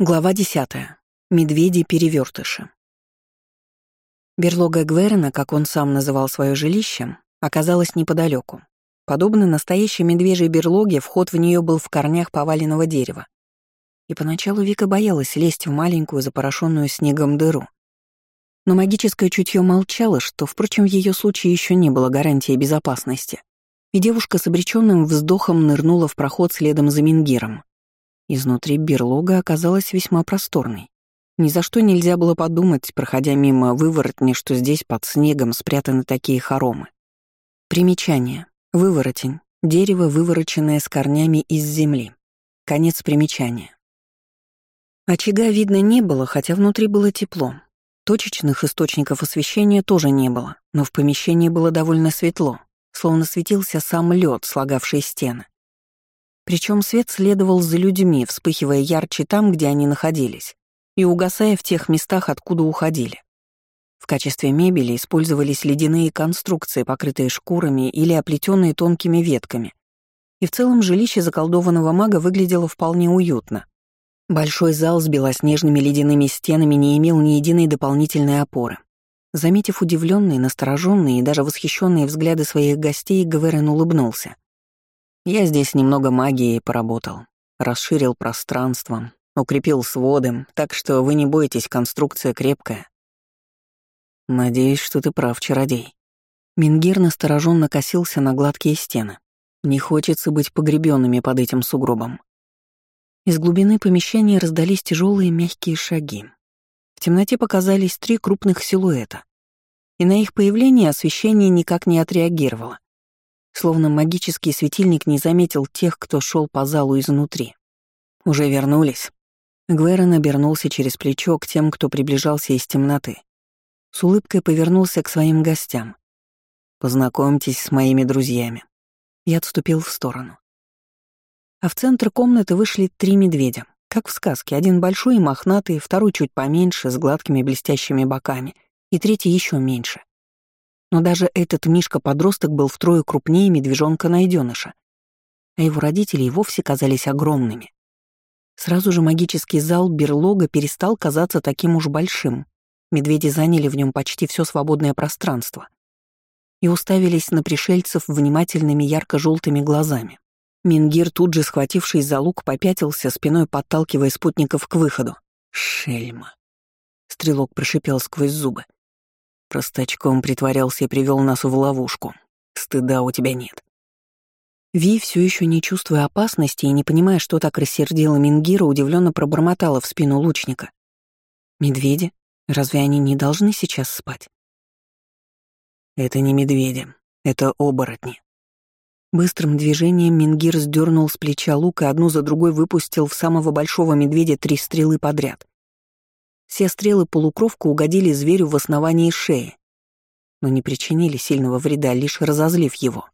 Глава 10. Медведи-перевертыши. Берлога Гверена, как он сам называл свое жилище, оказалась неподалеку. Подобно настоящей медвежьей берлоге, вход в нее был в корнях поваленного дерева. И поначалу Вика боялась лезть в маленькую, запорошенную снегом дыру. Но магическое чутье молчало, что, впрочем, в ее случае еще не было гарантии безопасности. И девушка с обреченным вздохом нырнула в проход следом за Мингиром. Изнутри берлога оказалась весьма просторной. Ни за что нельзя было подумать, проходя мимо выворотни, что здесь под снегом спрятаны такие хоромы. Примечание. Выворотень. Дерево, вывороченное с корнями из земли. Конец примечания. Очага видно не было, хотя внутри было тепло. Точечных источников освещения тоже не было, но в помещении было довольно светло, словно светился сам лед, слагавший стены. Причем свет следовал за людьми, вспыхивая ярче там, где они находились, и угасая в тех местах, откуда уходили. В качестве мебели использовались ледяные конструкции, покрытые шкурами или оплетенные тонкими ветками. И в целом жилище заколдованного мага выглядело вполне уютно. Большой зал с белоснежными ледяными стенами не имел ни единой дополнительной опоры. Заметив удивленные, настороженные и даже восхищенные взгляды своих гостей, Гверен улыбнулся. Я здесь немного магией поработал, расширил пространство, укрепил своды, так что вы не бойтесь, конструкция крепкая. Надеюсь, что ты прав, чародей. Мингир настороженно косился на гладкие стены. Не хочется быть погребенными под этим сугробом. Из глубины помещения раздались тяжелые мягкие шаги. В темноте показались три крупных силуэта. И на их появление освещение никак не отреагировало словно магический светильник не заметил тех, кто шел по залу изнутри. «Уже вернулись?» Гверон обернулся через плечо к тем, кто приближался из темноты. С улыбкой повернулся к своим гостям. «Познакомьтесь с моими друзьями». Я отступил в сторону. А в центр комнаты вышли три медведя, как в сказке. Один большой и мохнатый, второй чуть поменьше, с гладкими блестящими боками, и третий еще меньше. Но даже этот Мишка-подросток был втрое крупнее медвежонка-найденыша, а его родители и вовсе казались огромными. Сразу же магический зал берлога перестал казаться таким уж большим. Медведи заняли в нем почти все свободное пространство и уставились на пришельцев внимательными ярко-желтыми глазами. Мингир, тут же схватившись за лук, попятился, спиной подталкивая спутников к выходу. «Шельма!» — стрелок прошипел сквозь зубы. Простачком притворялся и привел нас в ловушку. Стыда у тебя нет. Ви, все еще не чувствуя опасности и не понимая, что так рассердила Мингира, удивленно пробормотала в спину лучника. «Медведи? Разве они не должны сейчас спать?» «Это не медведи, это оборотни». Быстрым движением Мингир сдернул с плеча лук и одну за другой выпустил в самого большого медведя три стрелы подряд. Все стрелы полукровка угодили зверю в основании шеи, но не причинили сильного вреда, лишь разозлив его.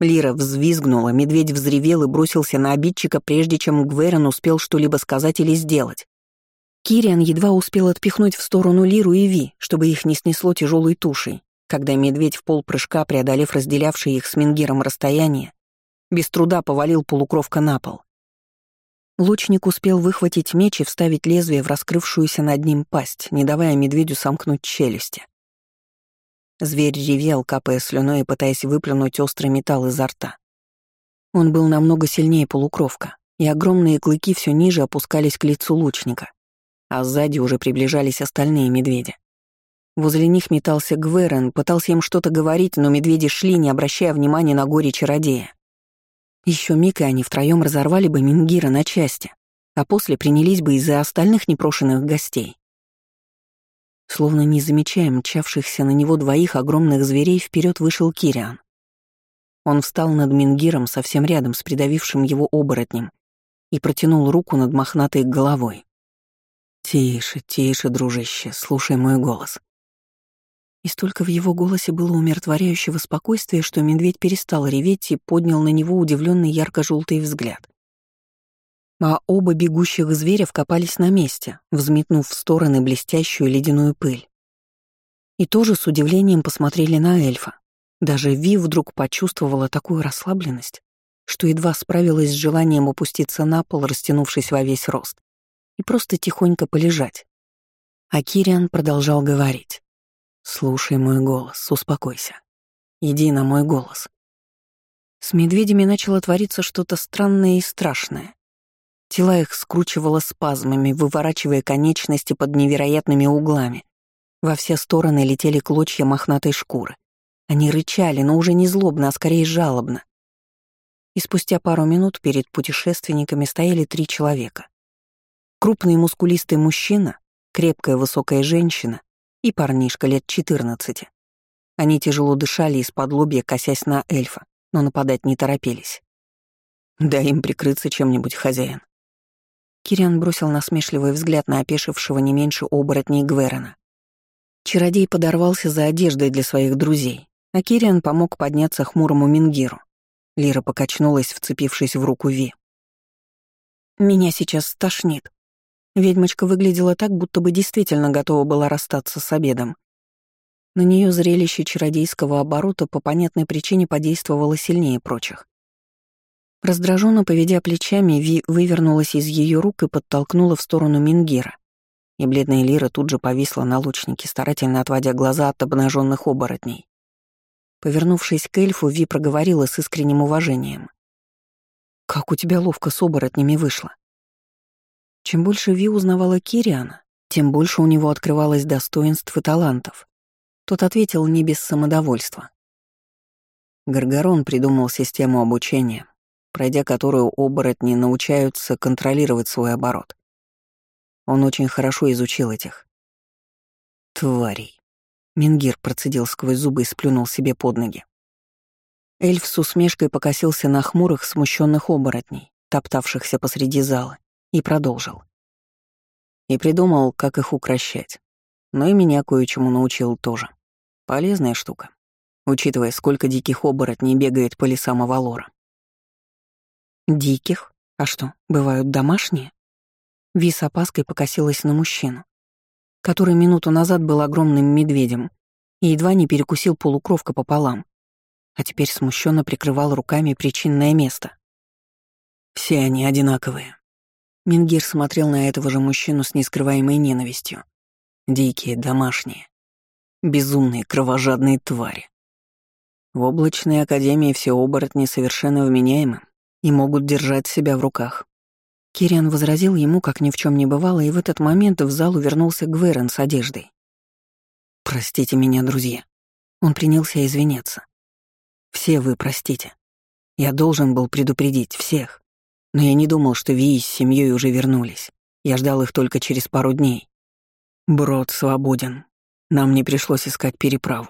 Лира взвизгнула, медведь взревел и бросился на обидчика, прежде чем Гверен успел что-либо сказать или сделать. Кириан едва успел отпихнуть в сторону Лиру и Ви, чтобы их не снесло тяжелой тушей, когда медведь в полпрыжка, преодолев разделявшее их с Мингиром расстояние, без труда повалил полукровка на пол. Лучник успел выхватить меч и вставить лезвие в раскрывшуюся над ним пасть, не давая медведю сомкнуть челюсти. Зверь ревел, капая слюной и пытаясь выплюнуть острый металл изо рта. Он был намного сильнее полукровка, и огромные клыки все ниже опускались к лицу лучника, а сзади уже приближались остальные медведи. Возле них метался Гверен, пытался им что-то говорить, но медведи шли, не обращая внимания на горе чародея. Еще миг, и они втроем разорвали бы Мингира на части, а после принялись бы из-за остальных непрошенных гостей. Словно не замечая мчавшихся на него двоих огромных зверей, вперед вышел Кириан. Он встал над Мингиром совсем рядом с придавившим его оборотнем и протянул руку над мохнатой головой. «Тише, тише, дружище, слушай мой голос. И столько в его голосе было умиротворяющего спокойствия, что медведь перестал реветь и поднял на него удивленный ярко-желтый взгляд. А оба бегущих зверя вкопались на месте, взметнув в стороны блестящую ледяную пыль. И тоже с удивлением посмотрели на эльфа. Даже Ви вдруг почувствовала такую расслабленность, что едва справилась с желанием опуститься на пол, растянувшись во весь рост, и просто тихонько полежать. А Кириан продолжал говорить. «Слушай мой голос, успокойся. Иди на мой голос». С медведями начало твориться что-то странное и страшное. Тела их скручивало спазмами, выворачивая конечности под невероятными углами. Во все стороны летели клочья мохнатой шкуры. Они рычали, но уже не злобно, а скорее жалобно. И спустя пару минут перед путешественниками стояли три человека. Крупный мускулистый мужчина, крепкая высокая женщина и парнишка лет 14. Они тяжело дышали из-под лобья, косясь на эльфа, но нападать не торопились. «Дай им прикрыться чем-нибудь, хозяин». Кириан бросил насмешливый взгляд на опешившего не меньше оборотней Гверена. Чародей подорвался за одеждой для своих друзей, а Кириан помог подняться хмурому Мингиру. Лира покачнулась, вцепившись в руку Ви. «Меня сейчас стошнит». Ведьмочка выглядела так, будто бы действительно готова была расстаться с обедом. На нее зрелище чародейского оборота по понятной причине подействовало сильнее прочих. Раздраженно поведя плечами, Ви вывернулась из ее рук и подтолкнула в сторону Мингира. И бледная Лира тут же повисла на лучнике, старательно отводя глаза от обнаженных оборотней. Повернувшись к эльфу, Ви проговорила с искренним уважением. «Как у тебя ловко с оборотнями вышло». Чем больше Ви узнавала Кириана, тем больше у него открывалось достоинств и талантов. Тот ответил не без самодовольства. Гаргарон придумал систему обучения, пройдя которую оборотни научаются контролировать свой оборот. Он очень хорошо изучил этих. Тварей. Мингир процедил сквозь зубы и сплюнул себе под ноги. Эльф с усмешкой покосился на хмурых, смущенных оборотней, топтавшихся посреди зала, и продолжил. И придумал, как их укращать. Но и меня кое-чему научил тоже. Полезная штука, учитывая, сколько диких оборотней бегает по лесам Авалора. Диких? А что, бывают домашние? Ви с опаской покосилась на мужчину который минуту назад был огромным медведем и едва не перекусил полукровка пополам, а теперь смущенно прикрывал руками причинное место. Все они одинаковые. Мингир смотрел на этого же мужчину с нескрываемой ненавистью. Дикие, домашние, безумные, кровожадные твари. В облачной академии все оборотни совершенно вменяемы и могут держать себя в руках. Кириан возразил ему, как ни в чем не бывало, и в этот момент в зал вернулся Гверен с одеждой. «Простите меня, друзья». Он принялся извиняться. «Все вы простите. Я должен был предупредить всех. Но я не думал, что Ви с семьей уже вернулись. Я ждал их только через пару дней. Брод свободен. Нам не пришлось искать переправу».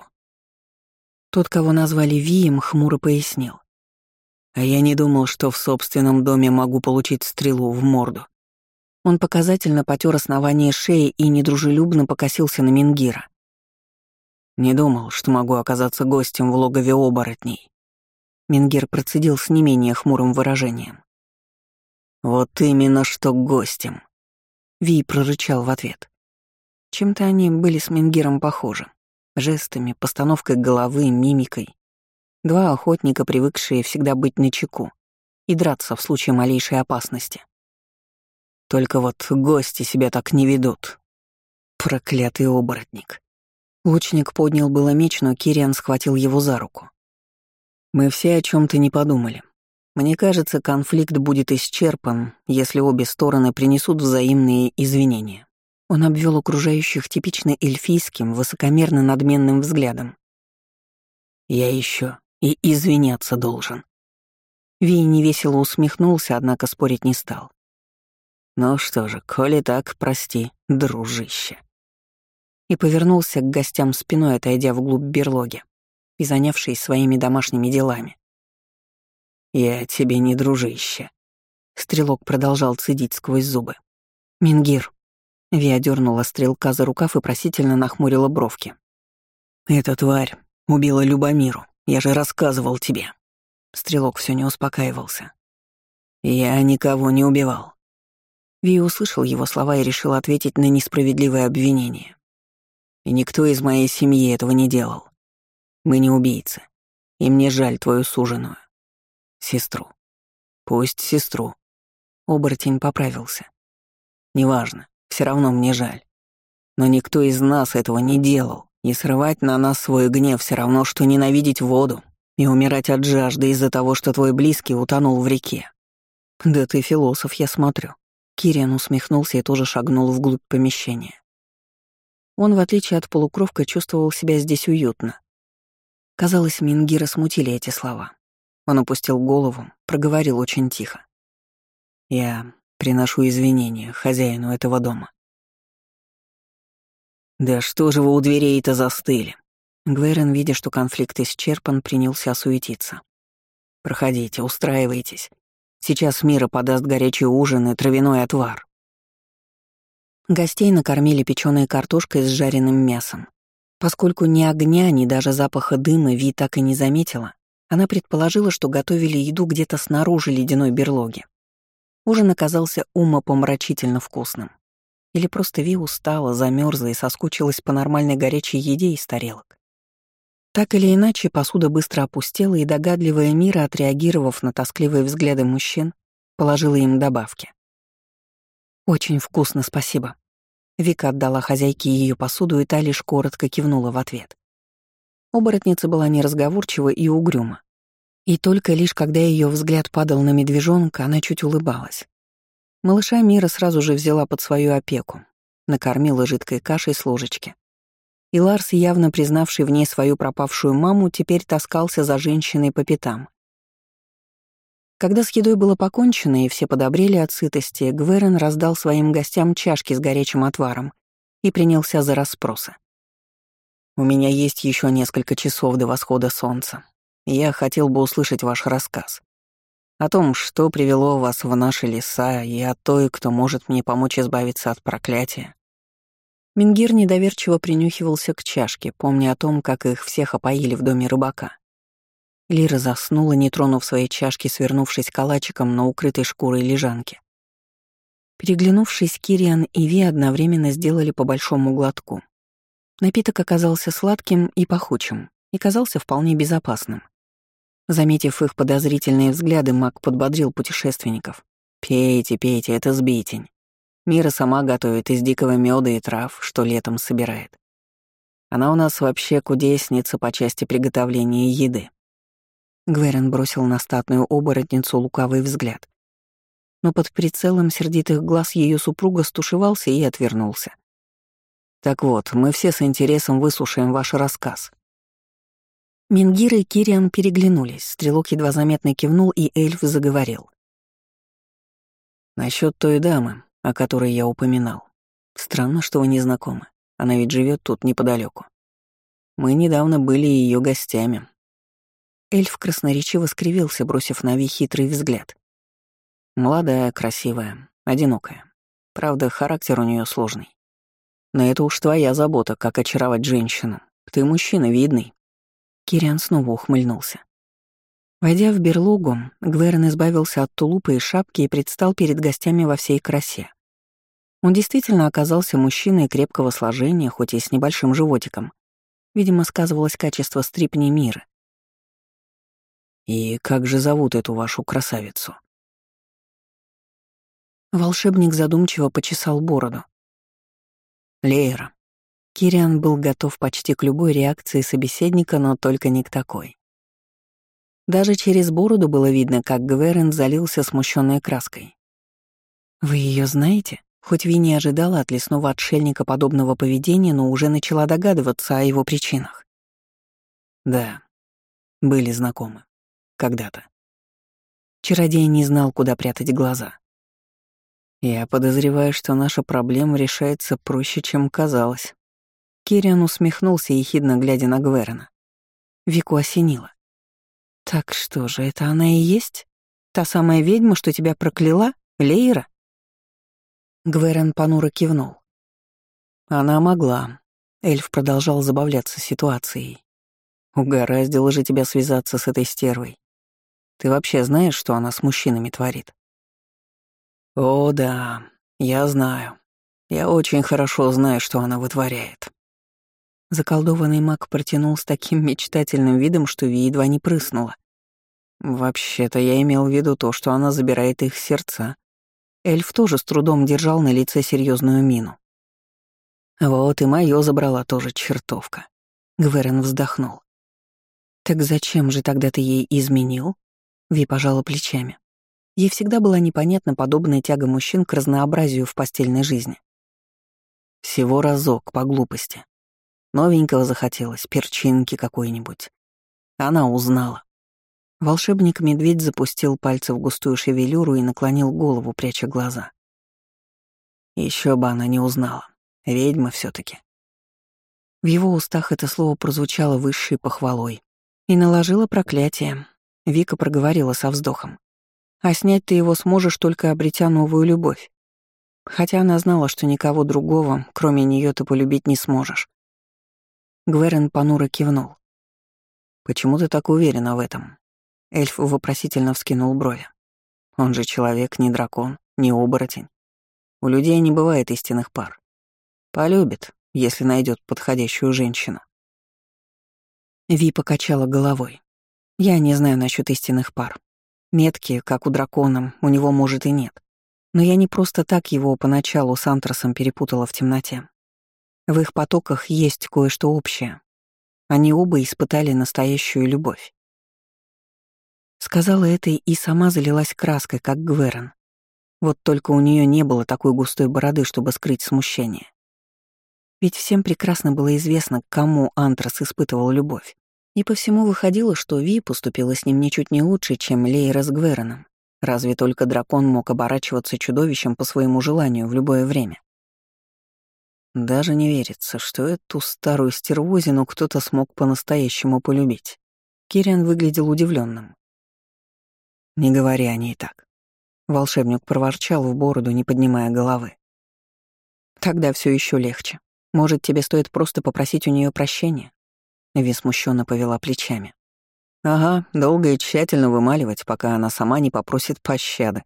Тот, кого назвали Вием, хмуро пояснил. А я не думал, что в собственном доме могу получить стрелу в морду. Он показательно потер основание шеи и недружелюбно покосился на Мингира. Не думал, что могу оказаться гостем в логове оборотней. Мингир процедил с не менее хмурым выражением. «Вот именно что гостем», — Ви прорычал в ответ. Чем-то они были с Мингиром похожи. Жестами, постановкой головы, мимикой. Два охотника, привыкшие всегда быть начеку и драться в случае малейшей опасности. Только вот гости себя так не ведут. Проклятый оборотник. Лучник поднял было меч, но Кириан схватил его за руку. Мы все о чем то не подумали. Мне кажется, конфликт будет исчерпан, если обе стороны принесут взаимные извинения. Он обвел окружающих типично эльфийским, высокомерно надменным взглядом. Я еще и извиняться должен. Ви невесело усмехнулся, однако спорить не стал. Ну что же, коли так, прости, дружище. И повернулся к гостям спиной, отойдя вглубь берлоги и занявшись своими домашними делами. «Я тебе не дружище», — стрелок продолжал цедить сквозь зубы. «Мингир», — Ви одернула стрелка за рукав и просительно нахмурила бровки. «Эта тварь убила Любомиру. Я же рассказывал тебе». Стрелок все не успокаивался. «Я никого не убивал». Ви услышал его слова и решил ответить на несправедливое обвинение. «И никто из моей семьи этого не делал. Мы не убийцы, и мне жаль твою суженую, сестру. Пусть сестру. Оборотень поправился. Неважно, все равно мне жаль. Но никто из нас этого не делал. И срывать на нас свой гнев все равно, что ненавидеть воду и умирать от жажды из-за того, что твой близкий утонул в реке. Да ты философ, я смотрю. Кириан усмехнулся и тоже шагнул вглубь помещения. Он, в отличие от полукровка, чувствовал себя здесь уютно. Казалось, Мингира смутили эти слова. Он опустил голову, проговорил очень тихо. «Я приношу извинения хозяину этого дома». «Да что же вы у дверей-то застыли?» Гвейрон, видя, что конфликт исчерпан, принялся суетиться. «Проходите, устраивайтесь. Сейчас Мира подаст горячий ужин и травяной отвар». Гостей накормили печеной картошкой с жареным мясом. Поскольку ни огня, ни даже запаха дыма Ви так и не заметила, она предположила, что готовили еду где-то снаружи ледяной берлоги. Ужин оказался умопомрачительно вкусным. Или просто Ви устала, замерзла и соскучилась по нормальной горячей еде из тарелок. Так или иначе, посуда быстро опустела, и догадливая Мира, отреагировав на тоскливые взгляды мужчин, положила им добавки. «Очень вкусно, спасибо». Вика отдала хозяйке ее посуду, и та лишь коротко кивнула в ответ. Оборотница была неразговорчива и угрюма. И только лишь когда ее взгляд падал на медвежонка, она чуть улыбалась. Малыша Мира сразу же взяла под свою опеку, накормила жидкой кашей с ложечки. И Ларс, явно признавший в ней свою пропавшую маму, теперь таскался за женщиной по пятам. Когда с едой было покончено и все подобрели от сытости, Гверен раздал своим гостям чашки с горячим отваром и принялся за расспросы. «У меня есть еще несколько часов до восхода солнца, я хотел бы услышать ваш рассказ. О том, что привело вас в наши леса, и о той, кто может мне помочь избавиться от проклятия». Мингир недоверчиво принюхивался к чашке, помня о том, как их всех опоили в доме рыбака. Лира заснула, не тронув своей чашки, свернувшись калачиком на укрытой шкурой лежанке. Переглянувшись, Кириан и Ви одновременно сделали по большому глотку. Напиток оказался сладким и пахучим, и казался вполне безопасным. Заметив их подозрительные взгляды, маг подбодрил путешественников. «Пейте, пейте, это сбитень. Мира сама готовит из дикого меда и трав, что летом собирает. Она у нас вообще кудесница по части приготовления еды. Гверен бросил на статную оборотницу лукавый взгляд. Но под прицелом сердитых глаз ее супруга стушевался и отвернулся. «Так вот, мы все с интересом выслушаем ваш рассказ». Мингир и Кириан переглянулись, стрелок едва заметно кивнул, и эльф заговорил. Насчет той дамы, о которой я упоминал. Странно, что вы не знакомы. Она ведь живет тут неподалеку. Мы недавно были ее гостями, Эльф красноречиво скривился, бросив на Ви хитрый взгляд. Молодая, красивая, одинокая. Правда, характер у нее сложный. Но это уж твоя забота, как очаровать женщину. Ты мужчина видный. Кириан снова ухмыльнулся. Войдя в берлогу, Гверн избавился от тулупа и шапки и предстал перед гостями во всей красе. Он действительно оказался мужчиной крепкого сложения, хоть и с небольшим животиком. Видимо, сказывалось качество стрипни мира. «И как же зовут эту вашу красавицу?» Волшебник задумчиво почесал бороду. Лейра. Кириан был готов почти к любой реакции собеседника, но только не к такой. Даже через бороду было видно, как Гверен залился смущенной краской. «Вы ее знаете?» Хоть Ви не ожидала от лесного отшельника подобного поведения, но уже начала догадываться о его причинах. Да, были знакомы когда-то. Чародей не знал, куда прятать глаза. Я подозреваю, что наша проблема решается проще, чем казалось. Кириан усмехнулся, ехидно глядя на Гверена. Вику осенило. «Так что же, это она и есть? Та самая ведьма, что тебя прокляла? Лейра?» Гверен понуро кивнул. «Она могла». Эльф продолжал забавляться ситуацией. «Угораздило же тебя связаться с этой стервой. Ты вообще знаешь, что она с мужчинами творит? О, да, я знаю. Я очень хорошо знаю, что она вытворяет. Заколдованный маг протянул с таким мечтательным видом, что Ви едва не прыснула. Вообще-то я имел в виду то, что она забирает их сердца. Эльф тоже с трудом держал на лице серьезную мину. Вот и моё забрала тоже чертовка. Гверен вздохнул. «Так зачем же тогда ты ей изменил?» Ви пожала плечами. Ей всегда была непонятна подобная тяга мужчин к разнообразию в постельной жизни. Всего разок, по глупости. Новенького захотелось, перчинки какой-нибудь. Она узнала. Волшебник-медведь запустил пальцы в густую шевелюру и наклонил голову, пряча глаза. Еще бы она не узнала. Ведьма все таки В его устах это слово прозвучало высшей похвалой и наложило проклятие. Вика проговорила со вздохом. А снять ты его сможешь, только обретя новую любовь. Хотя она знала, что никого другого, кроме нее, ты полюбить не сможешь. Гверен понуро кивнул. «Почему ты так уверена в этом?» Эльф вопросительно вскинул брови. «Он же человек, не дракон, не оборотень. У людей не бывает истинных пар. Полюбит, если найдет подходящую женщину». Ви покачала головой. «Я не знаю насчет истинных пар. Метки, как у дракона, у него, может, и нет. Но я не просто так его поначалу с Антрасом перепутала в темноте. В их потоках есть кое-что общее. Они оба испытали настоящую любовь. Сказала это и сама залилась краской, как Гверон. Вот только у нее не было такой густой бороды, чтобы скрыть смущение. Ведь всем прекрасно было известно, к кому Антрас испытывал любовь. И по всему выходило, что Ви поступила с ним ничуть не лучше, чем Лейра с Гвероном. Разве только дракон мог оборачиваться чудовищем по своему желанию в любое время. Даже не верится, что эту старую стервозину кто-то смог по-настоящему полюбить. Кириан выглядел удивленным. «Не говори о ней так». Волшебник проворчал в бороду, не поднимая головы. «Тогда все еще легче. Может, тебе стоит просто попросить у нее прощения? Ви смущенно повела плечами. Ага, долго и тщательно вымаливать, пока она сама не попросит пощады.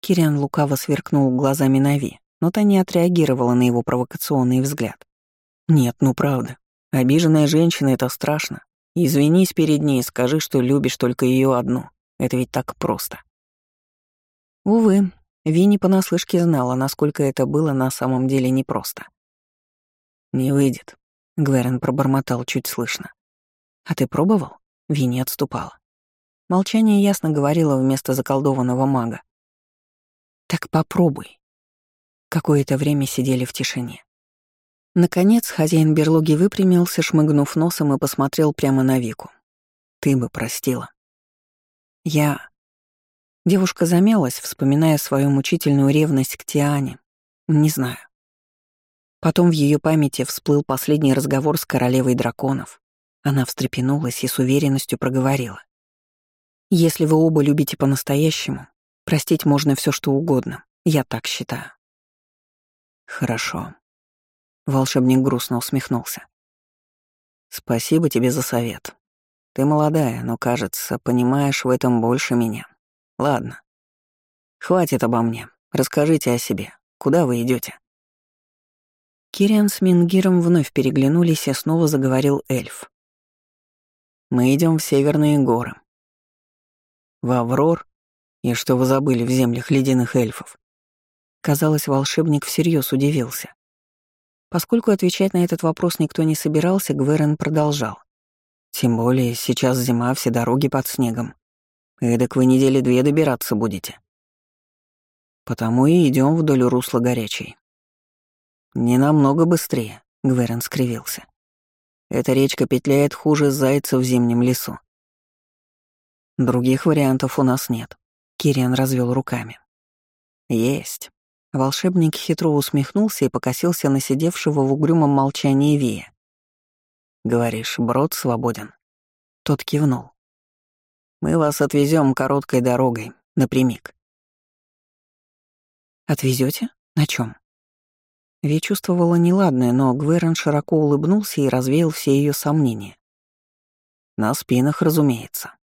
Кириан лукаво сверкнул глазами на Ви, но та не отреагировала на его провокационный взгляд. Нет, ну правда. Обиженная женщина — это страшно. Извинись перед ней и скажи, что любишь только ее одну. Это ведь так просто. Увы, Ви не понаслышке знала, насколько это было на самом деле непросто. Не выйдет. Гверен пробормотал чуть слышно. «А ты пробовал?» Винни отступала. Молчание ясно говорило вместо заколдованного мага. «Так попробуй». Какое-то время сидели в тишине. Наконец хозяин берлоги выпрямился, шмыгнув носом и посмотрел прямо на Вику. «Ты бы простила». «Я...» Девушка замялась, вспоминая свою мучительную ревность к Тиане. «Не знаю. Потом в ее памяти всплыл последний разговор с королевой драконов. Она встрепенулась и с уверенностью проговорила. «Если вы оба любите по-настоящему, простить можно все что угодно, я так считаю». «Хорошо». Волшебник грустно усмехнулся. «Спасибо тебе за совет. Ты молодая, но, кажется, понимаешь в этом больше меня. Ладно. Хватит обо мне. Расскажите о себе. Куда вы идете? Кириан с Мингиром вновь переглянулись, и снова заговорил эльф. «Мы идем в северные горы. В Аврор? И что вы забыли в землях ледяных эльфов?» Казалось, волшебник всерьез удивился. Поскольку отвечать на этот вопрос никто не собирался, Гверен продолжал. «Тем более сейчас зима, все дороги под снегом. Эдак вы недели две добираться будете. Потому и идем вдоль русла горячей. «Не намного быстрее», — Гверен скривился. «Эта речка петляет хуже зайца в зимнем лесу». «Других вариантов у нас нет», — Кириан развел руками. «Есть». Волшебник хитро усмехнулся и покосился на сидевшего в угрюмом молчании Вия. «Говоришь, брод свободен?» Тот кивнул. «Мы вас отвезем короткой дорогой, напрямик». Отвезете? На чем? Ви чувствовала неладное, но Гверен широко улыбнулся и развеял все ее сомнения. На спинах, разумеется.